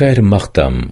خير مختم